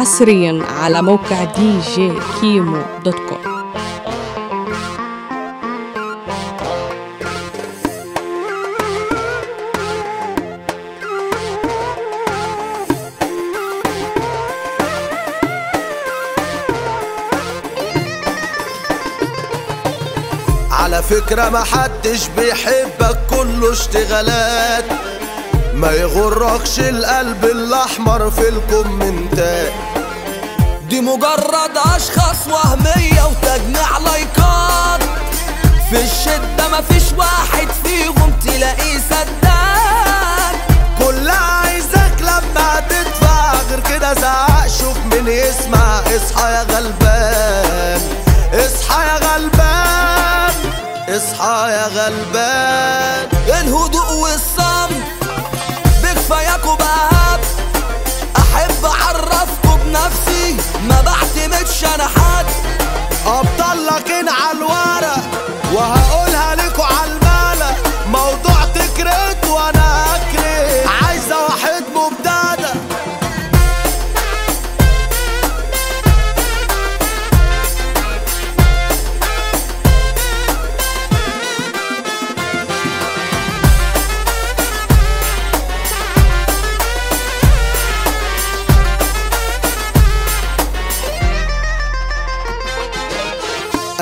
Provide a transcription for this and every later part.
حصريا على موقع دي جي كيمو دوت كوم. على فكرة محدش بيحبك كله اشتغالات. ما يغركش القلب الأحمر في الكومنتات. دي مجرد أشخاص وهمية وتجميع لايكات. في الشدة مفيش واحد فيهم تلاقيه سداد كلها عايزك لما تدفع غير كده زعق شوف مين يسمع. اصحى يا غلبان اصحى يا غلبان اصحى يا غلبان. بعتمدش أنا حد. ابطلك ان على الورق وهقولها لكوا على موضوع تكريت وأنا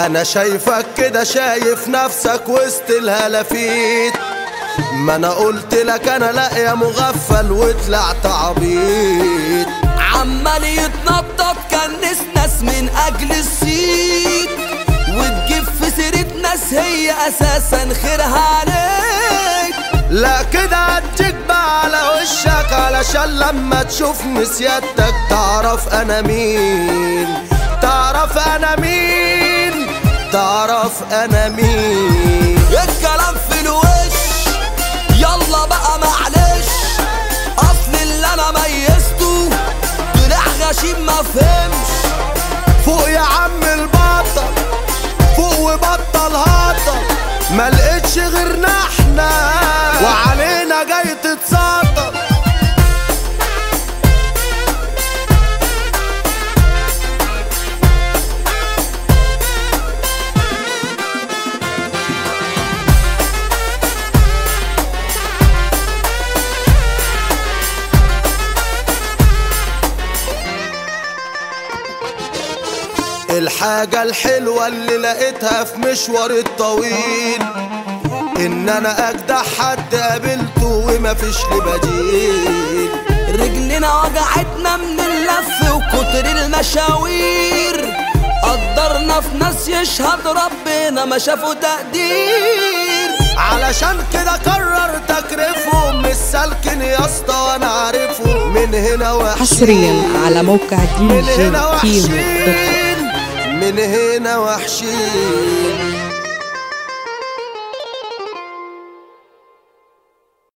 أنا شايفك كده شايف نفسك وسط الهلافيت. ما أنا قلت لك أنا لا يا مغفل وطلعت عبيط. عمال يتنطط كنس ناس من أجل الصيت. وتجيب في سيرة ناس هي أساسا خيرها عليك. لا كده هديك بقى على وشك علشان لما تشوفني سيادتك تعرف أنا مين. تعرف أنا مين؟ تعرف أنا مين. الكلام في الوش. يلا بقى معلش. أصل اللي أنا ميزته طلع غشيم ما فهمش. فوق يا عم البطل فوق وبطل هطل. الحاجة الحلوة اللي لقيتها في مشوار الطويل. إن أنا أجدع حد قابلته ومفيش لي بديل. رجلنا وجعتنا من اللف وكتر المشاوير. قدرنا في ناس يشهد ربنا ما شافوا تقدير. علشان كده قررت اكرفهم مش سالكن يا اسطى وأنا عارفه. من هنا وحشين حصريا على موقع دي من جي كيمو وحشين من هنا وحشين